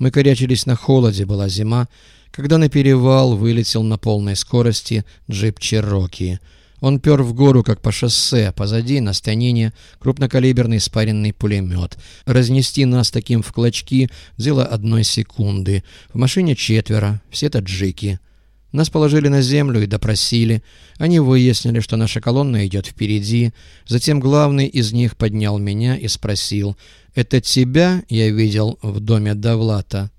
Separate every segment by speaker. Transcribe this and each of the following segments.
Speaker 1: Мы корячились на холоде, была зима, когда на перевал вылетел на полной скорости джип «Чероки». Он пер в гору, как по шоссе, позади, на станине, крупнокалиберный спаренный пулемет. Разнести нас таким в клочки — дело одной секунды. В машине четверо, все таджики. Нас положили на землю и допросили. Они выяснили, что наша колонна идет впереди. Затем главный из них поднял меня и спросил, «Это тебя я видел в доме Давлата?»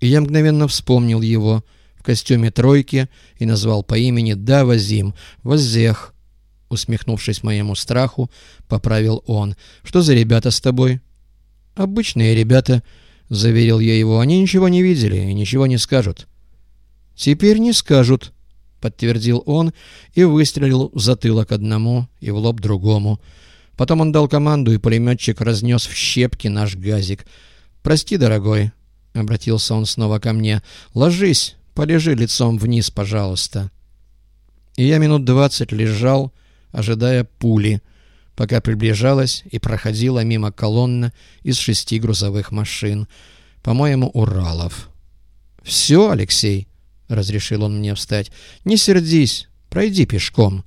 Speaker 1: И я мгновенно вспомнил его в костюме тройки и назвал по имени «Да, Вазим, Воззех». Усмехнувшись моему страху, поправил он. «Что за ребята с тобой?» «Обычные ребята», — заверил я его. «Они ничего не видели и ничего не скажут». «Теперь не скажут», — подтвердил он и выстрелил в затылок одному и в лоб другому. Потом он дал команду, и пулеметчик разнес в щепки наш газик. «Прости, дорогой», — обратился он снова ко мне, — «ложись, полежи лицом вниз, пожалуйста». И я минут двадцать лежал, ожидая пули, пока приближалась и проходила мимо колонна из шести грузовых машин, по-моему, Уралов. «Все, Алексей?» — разрешил он мне встать. «Не сердись, пройди пешком.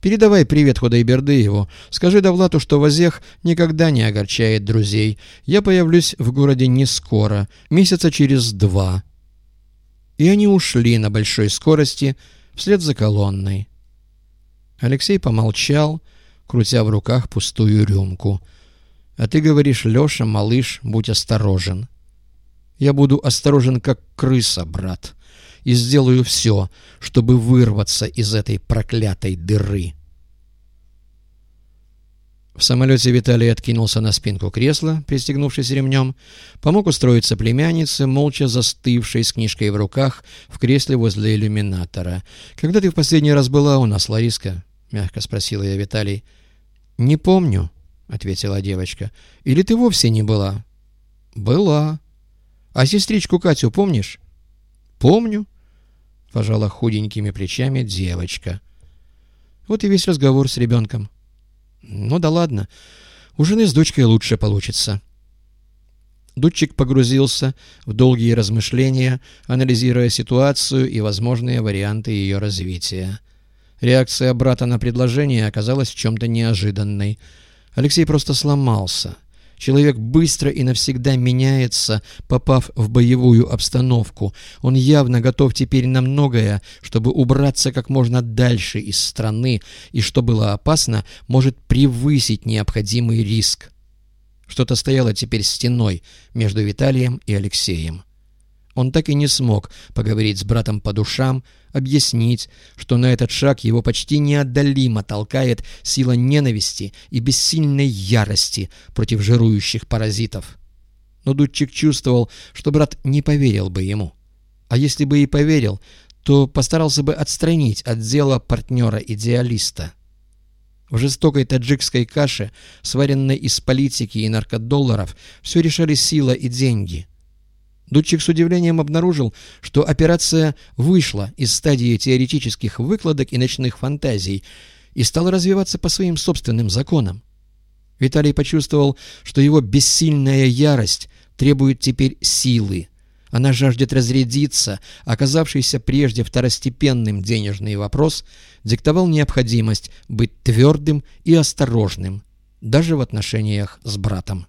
Speaker 1: Передавай привет Худайбердыеву. Скажи Давлату, что Вазех никогда не огорчает друзей. Я появлюсь в городе не скоро, месяца через два». И они ушли на большой скорости вслед за колонной. Алексей помолчал, крутя в руках пустую рюмку. «А ты говоришь, Леша, малыш, будь осторожен». «Я буду осторожен, как крыса, брат» и сделаю все, чтобы вырваться из этой проклятой дыры. В самолете Виталий откинулся на спинку кресла, пристегнувшись ремнем, помог устроиться племяннице, молча застывшей с книжкой в руках в кресле возле иллюминатора. «Когда ты в последний раз была у нас, Лариска?» — мягко спросила я Виталий. «Не помню», — ответила девочка. «Или ты вовсе не была?» «Была». «А сестричку Катю помнишь?» «Помню», — пожала худенькими плечами девочка. Вот и весь разговор с ребенком. Ну да ладно, у жены с дочкой лучше получится. Дудчик погрузился в долгие размышления, анализируя ситуацию и возможные варианты ее развития. Реакция брата на предложение оказалась в чем-то неожиданной. Алексей просто сломался — Человек быстро и навсегда меняется, попав в боевую обстановку. Он явно готов теперь на многое, чтобы убраться как можно дальше из страны, и, что было опасно, может превысить необходимый риск. Что-то стояло теперь стеной между Виталием и Алексеем. Он так и не смог поговорить с братом по душам, объяснить, что на этот шаг его почти неотдалимо толкает сила ненависти и бессильной ярости против жирующих паразитов. Но Дудчик чувствовал, что брат не поверил бы ему. А если бы и поверил, то постарался бы отстранить от дела партнера-идеалиста. В жестокой таджикской каше, сваренной из политики и наркодолларов, все решали сила и деньги – Дудчик с удивлением обнаружил, что операция вышла из стадии теоретических выкладок и ночных фантазий и стала развиваться по своим собственным законам. Виталий почувствовал, что его бессильная ярость требует теперь силы. Она жаждет разрядиться, оказавшийся прежде второстепенным денежный вопрос диктовал необходимость быть твердым и осторожным, даже в отношениях с братом.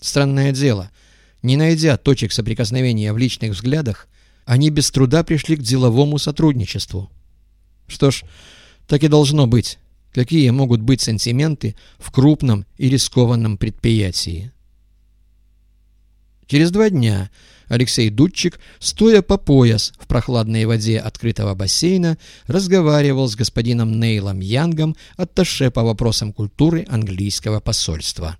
Speaker 1: Странное дело — не найдя точек соприкосновения в личных взглядах, они без труда пришли к деловому сотрудничеству. Что ж, так и должно быть. Какие могут быть сантименты в крупном и рискованном предприятии? Через два дня Алексей Дудчик, стоя по пояс в прохладной воде открытого бассейна, разговаривал с господином Нейлом Янгом, атташе по вопросам культуры английского посольства.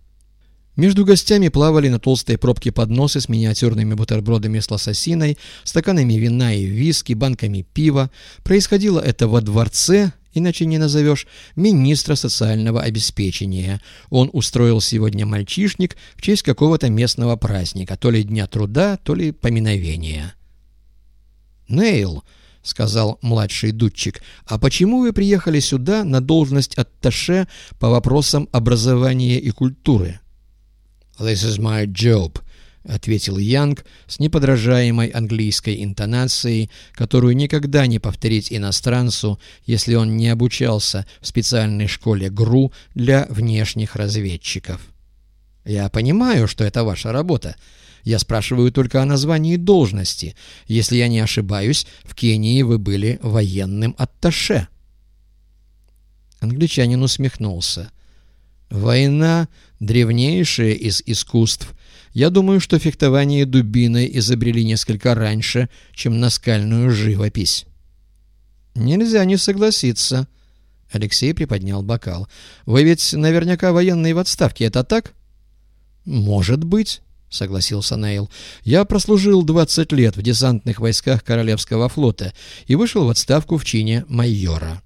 Speaker 1: Между гостями плавали на толстой пробке подносы с миниатюрными бутербродами с лососиной, стаканами вина и виски, банками пива. Происходило это во дворце, иначе не назовешь, министра социального обеспечения. Он устроил сегодня мальчишник в честь какого-то местного праздника, то ли Дня труда, то ли поминовения. «Нейл», — сказал младший дудчик, — «а почему вы приехали сюда на должность атташе по вопросам образования и культуры?»
Speaker 2: «This is my job», ——
Speaker 1: ответил Янг с неподражаемой английской интонацией, которую никогда не повторить иностранцу, если он не обучался в специальной школе ГРУ для внешних разведчиков. «Я понимаю, что это ваша работа. Я спрашиваю только о названии должности. Если я не ошибаюсь, в Кении вы были военным атташе». Англичанин усмехнулся. «Война — древнейшее из искусств. Я думаю, что фехтование дубиной изобрели несколько раньше, чем наскальную живопись». «Нельзя не согласиться». Алексей приподнял бокал. «Вы ведь наверняка военный в отставке, это так?» «Может быть». — согласился Нейл. «Я прослужил 20 лет в десантных войсках Королевского флота и вышел в отставку в чине майора».